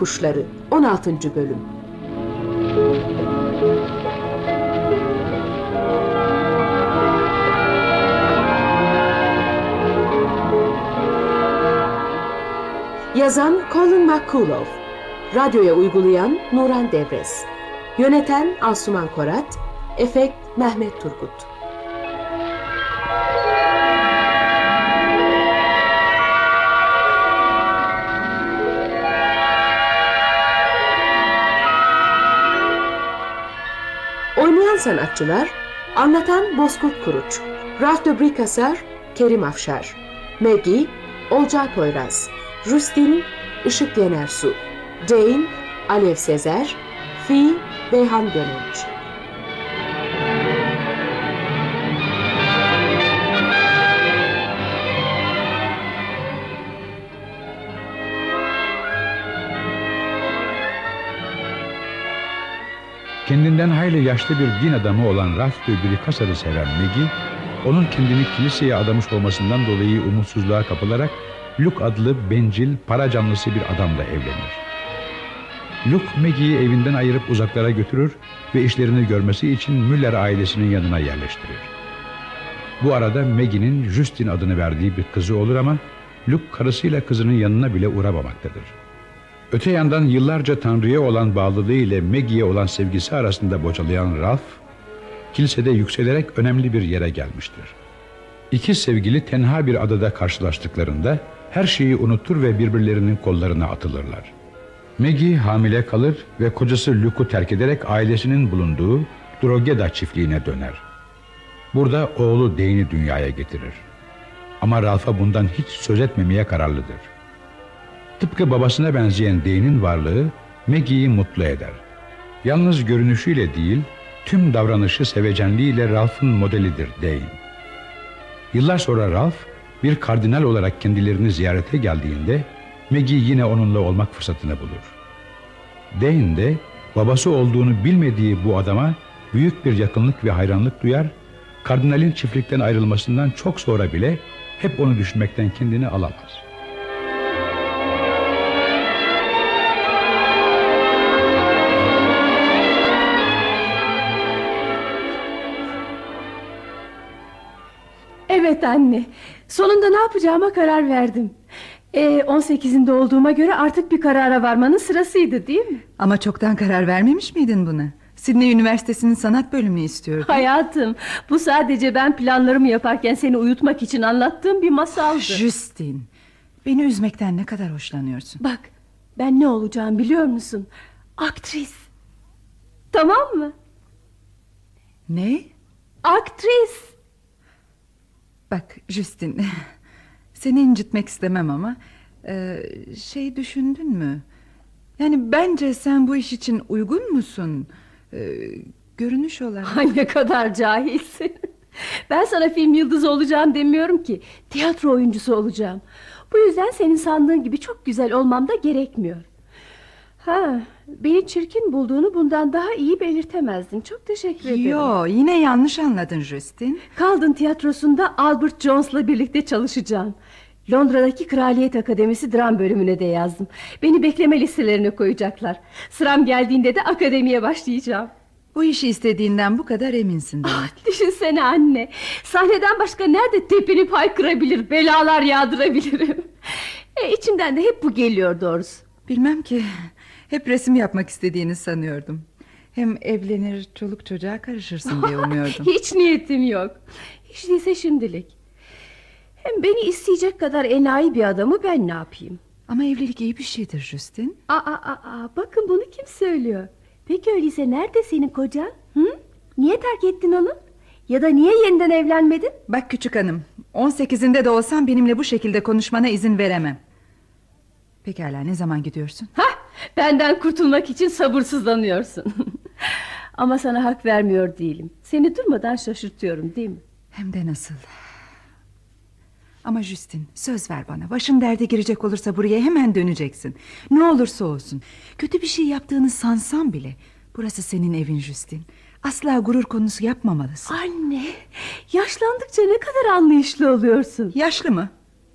Kuşları 16. Bölüm Yazan Colin McCullough Radyoya uygulayan Nuran Devres Yöneten Asuman Korat Efekt Mehmet Turgut sanatçılar Anlatan Bozkurt Kuruç Ralph de Bricassar Kerim Afşar Maggie Olcay Poyraz Rustin Işık Yenersu Jane Alev Sezer Fi Beyhan Gönenç Kendinden hayli yaşlı bir din adamı olan Ralph de Bricassar'ı seven Maggie, onun kendini kiliseye adamış olmasından dolayı umutsuzluğa kapılarak Luke adlı bencil, para canlısı bir adamla evlenir. Luke Maggie'yi evinden ayırıp uzaklara götürür ve işlerini görmesi için Müller ailesinin yanına yerleştirir. Bu arada Maggie'nin Justin adını verdiği bir kızı olur ama Luke karısıyla kızının yanına bile uğramamaktadır. Öte yandan yıllarca Tanrı'ya olan bağlılığı ile Maggie'ye olan sevgisi arasında bocalayan Ralph, kilisede yükselerek önemli bir yere gelmiştir. İki sevgili tenha bir adada karşılaştıklarında her şeyi unutur ve birbirlerinin kollarına atılırlar. Maggie hamile kalır ve kocası Luke'u terk ederek ailesinin bulunduğu Drogeda çiftliğine döner. Burada oğlu Dane'i dünyaya getirir. Ama Ralph'a bundan hiç söz etmemeye kararlıdır. Tıpkı babasına benzeyen Dane'in varlığı Maggie'yi mutlu eder. Yalnız görünüşüyle değil, tüm davranışı sevecenliğiyle Ralph'ın modelidir Dane. Yıllar sonra Ralph bir kardinal olarak kendilerini ziyarete geldiğinde Maggie yine onunla olmak fırsatını bulur. Dane de babası olduğunu bilmediği bu adama büyük bir yakınlık ve hayranlık duyar, kardinalin çiftlikten ayrılmasından çok sonra bile hep onu düşünmekten kendini alamaz. Evet anne. Sonunda ne yapacağıma karar verdim. Ee, 18'inde olduğuma göre artık bir karara varmanın sırasıydı değil mi? Ama çoktan karar vermemiş miydin buna? Sydney Üniversitesi'nin sanat bölümünü istiyordun. Hayatım bu sadece ben planlarımı yaparken seni uyutmak için anlattığım bir masaldı. Justin beni üzmekten ne kadar hoşlanıyorsun. Bak ben ne olacağım biliyor musun? Aktris. Tamam mı? Ne? Aktris. Bak Justin seni incitmek istemem ama e, şey düşündün mü? Yani bence sen bu iş için uygun musun? E, görünüş olarak. Ay ne kadar cahilsin. Ben sana film yıldızı olacağım demiyorum ki. Tiyatro oyuncusu olacağım. Bu yüzden senin sandığın gibi çok güzel olmam da gerekmiyor. Ha, beni çirkin bulduğunu bundan daha iyi belirtemezdin. Çok teşekkür ederim. Yo yine yanlış anladın Justin. Kaldın tiyatrosunda Albert Jones'la birlikte çalışacağım. Londra'daki Kraliyet Akademisi dram bölümüne de yazdım. Beni bekleme listelerine koyacaklar. Sıram geldiğinde de akademiye başlayacağım. Bu işi istediğinden bu kadar eminsin demek. Ah, düşünsene anne. Sahneden başka nerede tepinip haykırabilir, belalar yağdırabilirim. E, içimden de hep bu geliyor doğrusu. Bilmem ki. Hep resim yapmak istediğini sanıyordum. Hem evlenir çoluk çocuğa karışırsın diye umuyordum. Hiç niyetim yok. Hiç değilse şimdilik. Hem beni isteyecek kadar enayi bir adamı ben ne yapayım? Ama evlilik iyi bir şeydir Justin. Aa, aa, aa, bakın bunu kim söylüyor? Peki öyleyse nerede senin kocan? Hı? Niye terk ettin onu? Ya da niye yeniden evlenmedin? Bak küçük hanım 18'inde de olsam benimle bu şekilde konuşmana izin veremem. Pekala ne zaman gidiyorsun? Hah, benden kurtulmak için sabırsızlanıyorsun. Ama sana hak vermiyor değilim. Seni durmadan şaşırtıyorum değil mi? Hem de nasıl? Ama Justin söz ver bana Başın derde girecek olursa buraya hemen döneceksin Ne olursa olsun Kötü bir şey yaptığını sansam bile Burası senin evin Justin Asla gurur konusu yapmamalısın Anne yaşlandıkça ne kadar anlayışlı oluyorsun Yaşlı mı?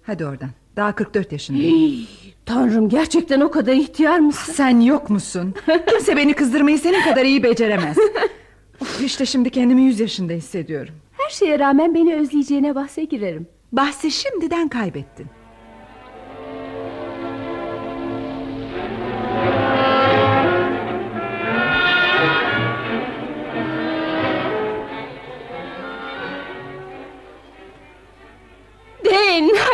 Hadi oradan daha 44 yaşındayım Tanrım gerçekten o kadar ihtiyar mısın? Sen yok musun? Kimse beni kızdırmayı senin kadar iyi beceremez. of, işte şimdi kendimi yüz yaşında hissediyorum. Her şeye rağmen beni özleyeceğine bahse girerim. Bahsi şimdiden kaybettin.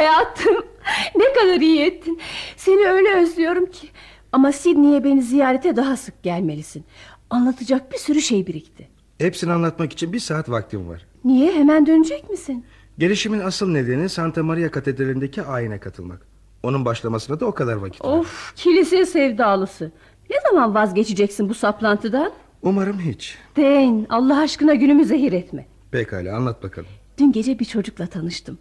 Hayatım. Ne kadar iyi ettin. Seni öyle özlüyorum ki. Ama Sidney'e beni ziyarete daha sık gelmelisin. Anlatacak bir sürü şey birikti. Hepsini anlatmak için bir saat vaktim var. Niye hemen dönecek misin? Gelişimin asıl nedeni Santa Maria Katedrali'ndeki ayine katılmak. Onun başlamasına da o kadar vakit var. Of kilise sevdalısı. Ne zaman vazgeçeceksin bu saplantıdan? Umarım hiç. Den Allah aşkına günümü zehir etme. Pekala anlat bakalım. Dün gece bir çocukla tanıştım.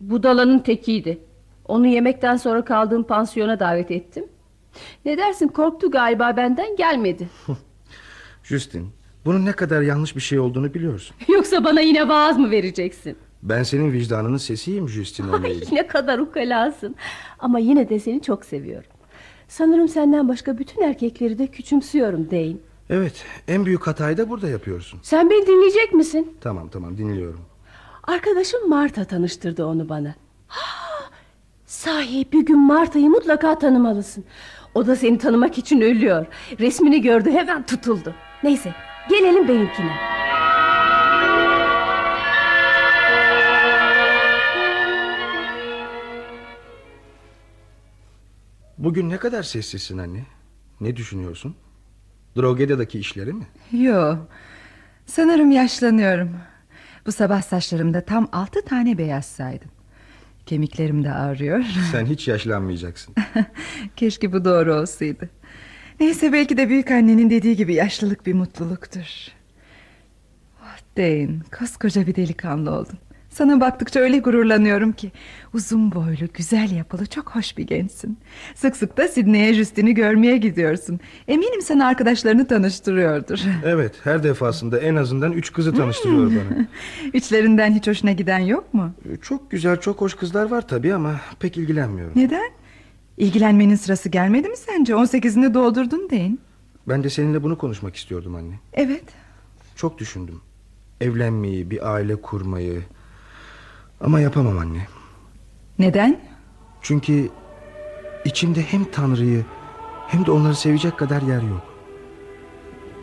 Budalanın tekiydi. Onu yemekten sonra kaldığım pansiyona davet ettim. Ne dersin korktu galiba benden gelmedi. Justin, bunun ne kadar yanlış bir şey olduğunu biliyorsun. Yoksa bana yine vaaz mı vereceksin? Ben senin vicdanının sesiyim Justin O'Neill. ne kadar ukalasın. Ama yine de seni çok seviyorum. Sanırım senden başka bütün erkekleri de küçümsüyorum Dane. Evet, en büyük hatayı da burada yapıyorsun. Sen beni dinleyecek misin? Tamam tamam dinliyorum. Arkadaşım Marta tanıştırdı onu bana. Sahi bir gün Marta'yı mutlaka tanımalısın. O da seni tanımak için ölüyor. Resmini gördü hemen tutuldu. Neyse gelelim benimkine. Bugün ne kadar sessizsin anne? Ne düşünüyorsun? Drogedya'daki işleri mi? Yo. Sanırım yaşlanıyorum. Bu sabah saçlarımda tam altı tane beyaz saydım. Kemiklerim de ağrıyor. Sen hiç yaşlanmayacaksın. Keşke bu doğru olsaydı. Neyse belki de büyük annenin dediği gibi yaşlılık bir mutluluktur. Oh Dane, koskoca bir delikanlı oldun. Sana baktıkça öyle gururlanıyorum ki. Uzun boylu, güzel yapılı, çok hoş bir gençsin. Sık sık da Sidney'e Justin'i görmeye gidiyorsun. Eminim sana arkadaşlarını tanıştırıyordur. Evet, her defasında en azından üç kızı tanıştırıyor bana. İçlerinden hiç hoşuna giden yok mu? Çok güzel, çok hoş kızlar var tabii ama pek ilgilenmiyorum. Neden? İlgilenmenin sırası gelmedi mi sence? 18'ini doldurdun Dane. Ben de seninle bunu konuşmak istiyordum anne. Evet. Çok düşündüm. Evlenmeyi, bir aile kurmayı. Ama yapamam anne. Neden? Çünkü içimde hem Tanrı'yı hem de onları sevecek kadar yer yok.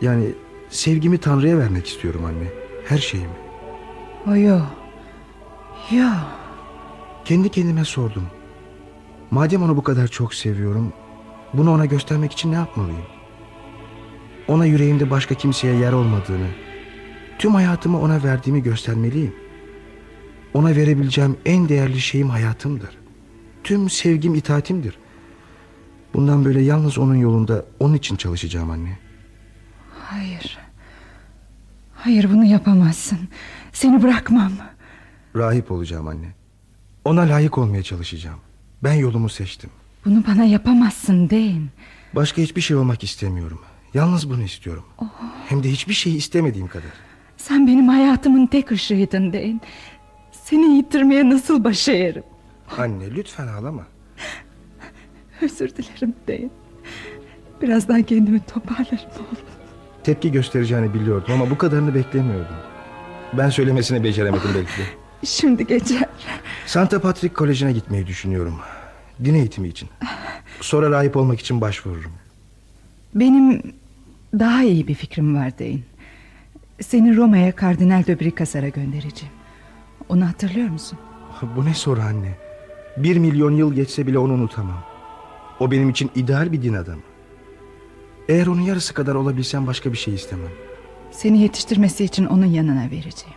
Yani sevgimi Tanrı'ya vermek istiyorum anne. Her şeyimi. O yo. Yo. Kendi kendime sordum. Madem onu bu kadar çok seviyorum, bunu ona göstermek için ne yapmalıyım? Ona yüreğimde başka kimseye yer olmadığını, tüm hayatımı ona verdiğimi göstermeliyim. Ona verebileceğim en değerli şeyim hayatımdır. Tüm sevgim itaatimdir. Bundan böyle yalnız onun yolunda onun için çalışacağım anne. Hayır. Hayır bunu yapamazsın. Seni bırakmam. Rahip olacağım anne. Ona layık olmaya çalışacağım. Ben yolumu seçtim. Bunu bana yapamazsın Dane. Başka hiçbir şey olmak istemiyorum. Yalnız bunu istiyorum. Hem de hiçbir şeyi istemediğim kadar. Sen benim hayatımın tek ışığıydın Dane. Seni yitirmeye nasıl baş eğerim? Anne lütfen ağlama. Özür dilerim Dane. Birazdan kendimi toparlarım oğlum. Tepki göstereceğini biliyordum ama bu kadarını beklemiyordum. Ben söylemesini beceremedim belki de. Şimdi geçer. Santa Patrick Koleji'ne gitmeyi düşünüyorum. Din eğitimi için. Sonra rahip olmak için başvururum. Benim daha iyi bir fikrim var Dane. Seni Roma'ya Kardinal de Bricassar'a göndereceğim. Onu hatırlıyor musun? Bu ne soru anne? Bir milyon yıl geçse bile onu unutamam. O benim için ideal bir din adamı. Eğer onun yarısı kadar olabilsem başka bir şey istemem. Seni yetiştirmesi için onun yanına vereceğim.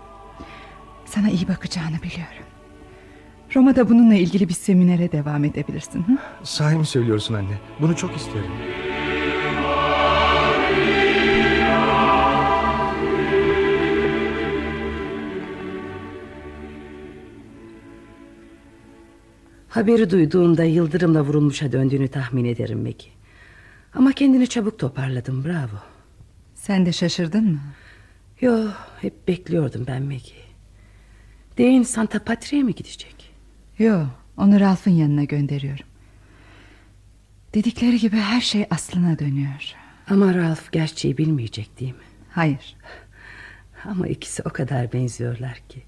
Sana iyi bakacağını biliyorum. Roma'da bununla ilgili bir seminere devam edebilirsin. Hı? Sahi mi söylüyorsun anne? Bunu çok isterim. Haberi duyduğumda yıldırımla vurulmuşa döndüğünü tahmin ederim Meki. Ama kendini çabuk toparladım bravo. Sen de şaşırdın mı? Yo hep bekliyordum ben Meki. Dane Santa Patria'ya mi gidecek? Yo, onu Ralph'ın yanına gönderiyorum. Dedikleri gibi her şey aslına dönüyor. Ama Ralph gerçeği bilmeyecek değil mi? Hayır. Ama ikisi o kadar benziyorlar ki.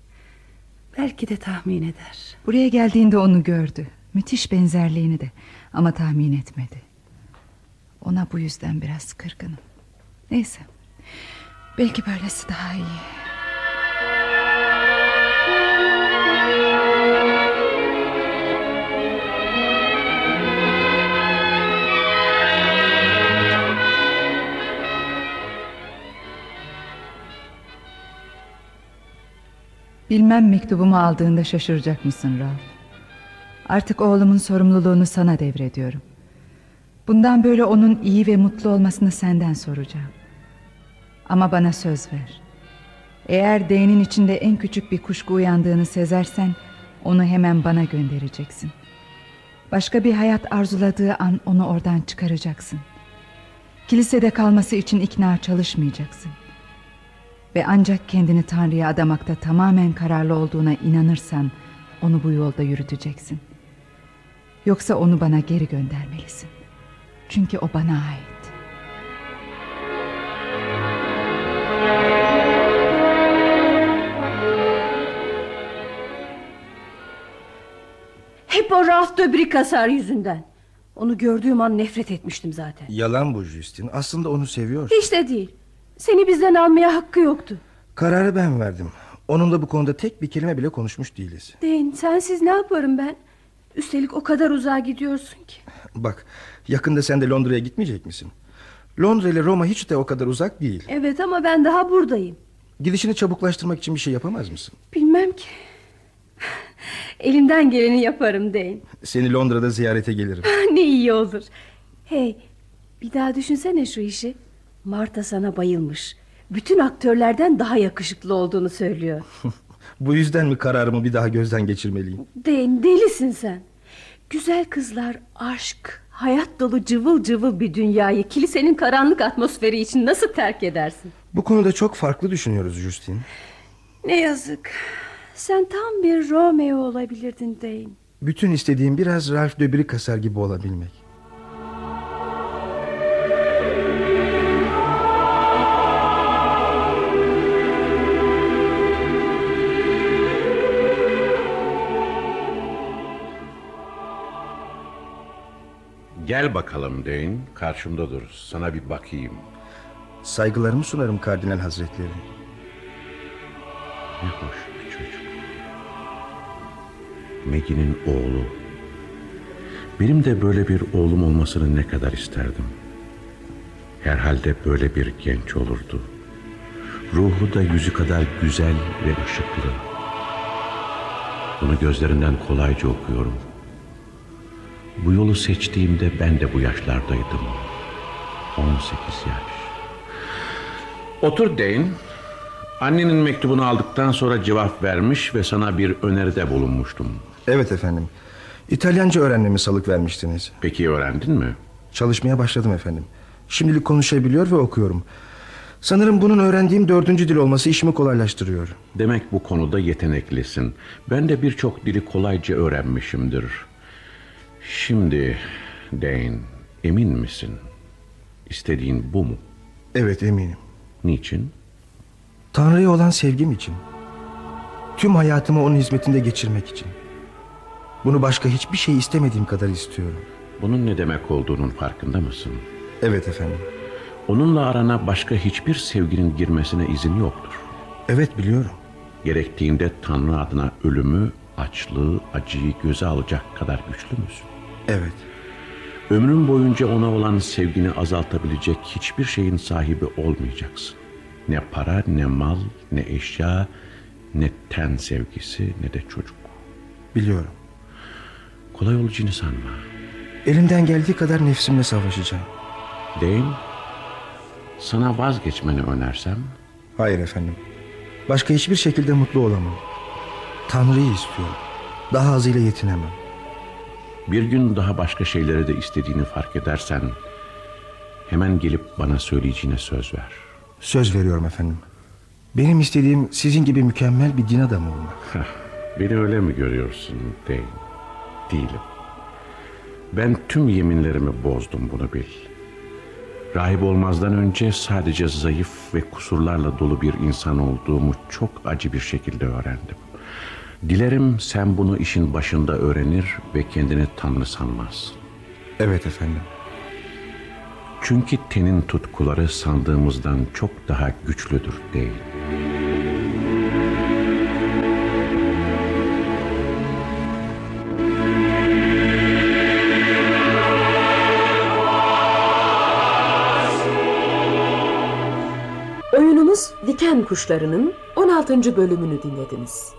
Belki de tahmin eder. Buraya geldiğinde onu gördü. Müthiş benzerliğini de ama tahmin etmedi. Ona bu yüzden biraz kırgınım. Neyse. Belki böylesi daha iyi. Bilmem mektubumu aldığında şaşıracak mısın Ralph? Artık oğlumun sorumluluğunu sana devrediyorum. Bundan böyle onun iyi ve mutlu olmasını senden soracağım. Ama bana söz ver. Eğer D'nin içinde en küçük bir kuşku uyandığını sezersen onu hemen bana göndereceksin. Başka bir hayat arzuladığı an onu oradan çıkaracaksın. Kilisede kalması için ikna çalışmayacaksın. Ve ancak kendini Tanrı'ya adamakta tamamen kararlı olduğuna inanırsan onu bu yolda yürüteceksin. Yoksa onu bana geri göndermelisin. Çünkü o bana ait. Hep o Ralph de Bricassar yüzünden. Onu gördüğüm an nefret etmiştim zaten. Yalan bu Justin. Aslında onu seviyor. Hiç de değil. Seni bizden almaya hakkı yoktu. Kararı ben verdim. Onunla bu konuda tek bir kelime bile konuşmuş değiliz. Deyin sensiz ne yaparım ben? Üstelik o kadar uzağa gidiyorsun ki. Bak yakında sen de Londra'ya gitmeyecek misin? Londra ile Roma hiç de o kadar uzak değil. Evet ama ben daha buradayım. Gidişini çabuklaştırmak için bir şey yapamaz mısın? Bilmem ki. Elimden geleni yaparım deyin. Seni Londra'da ziyarete gelirim. ne iyi olur. Hey bir daha düşünsene şu işi. Marta sana bayılmış. Bütün aktörlerden daha yakışıklı olduğunu söylüyor. bu yüzden mi kararımı bir daha gözden geçirmeliyim? Deyin delisin sen. Güzel kızlar, aşk, hayat dolu cıvıl cıvıl bir dünyayı kilisenin karanlık atmosferi için nasıl terk edersin? Bu konuda çok farklı düşünüyoruz Justin. Ne yazık. Sen tam bir Romeo olabilirdin Dane. Bütün istediğim biraz Ralph de Bricassar gibi olabilmek. Gel bakalım Dane. Karşımda dur. Sana bir bakayım. Saygılarımı sunarım Kardinal Hazretleri. Ne hoş bir çocuk. Maggie'nin oğlu. Benim de böyle bir oğlum olmasını ne kadar isterdim. Herhalde böyle bir genç olurdu. Ruhu da yüzü kadar güzel ve ışıklı. Bunu gözlerinden kolayca okuyorum. Bu yolu seçtiğimde ben de bu yaşlardaydım. 18 yaş. Otur Dane. Annenin mektubunu aldıktan sonra cevap vermiş ve sana bir öneride bulunmuştum. Evet efendim. İtalyanca öğrenmemi salık vermiştiniz. Peki öğrendin mi? Çalışmaya başladım efendim. Şimdilik konuşabiliyor ve okuyorum. Sanırım bunun öğrendiğim dördüncü dil olması işimi kolaylaştırıyor. Demek bu konuda yeteneklisin. Ben de birçok dili kolayca öğrenmişimdir. Şimdi Dane, emin misin? İstediğin bu mu? Evet eminim. Niçin? Tanrı'ya olan sevgim için. Tüm hayatımı onun hizmetinde geçirmek için. Bunu başka hiçbir şey istemediğim kadar istiyorum. Bunun ne demek olduğunun farkında mısın? Evet efendim. Onunla arana başka hiçbir sevginin girmesine izin yoktur. Evet biliyorum. Gerektiğinde Tanrı adına ölümü, açlığı, acıyı göze alacak kadar güçlü müsün? Evet. Ömrün boyunca ona olan sevgini azaltabilecek hiçbir şeyin sahibi olmayacaksın. Ne para, ne mal, ne eşya, ne ten sevgisi, ne de çocuk. Biliyorum. Kolay olacağını sanma. Elimden geldiği kadar nefsimle savaşacağım. Değil Sana vazgeçmeni önersem? Hayır efendim. Başka hiçbir şekilde mutlu olamam. Tanrı'yı istiyorum. Daha azıyla yetinemem. Bir gün daha başka şeyleri de istediğini fark edersen... ...hemen gelip bana söyleyeceğine söz ver. Söz veriyorum efendim. Benim istediğim sizin gibi mükemmel bir din adamı olmak. Beni öyle mi görüyorsun Dane? Değilim. Ben tüm yeminlerimi bozdum bunu bil. Rahip olmazdan önce sadece zayıf ve kusurlarla dolu bir insan olduğumu çok acı bir şekilde öğrendim. Dilerim sen bunu işin başında öğrenir ve kendini tanrı sanmazsın. Evet efendim. Çünkü tenin tutkuları sandığımızdan çok daha güçlüdür değil. Oyunumuz Diken Kuşları'nın 16. bölümünü dinlediniz.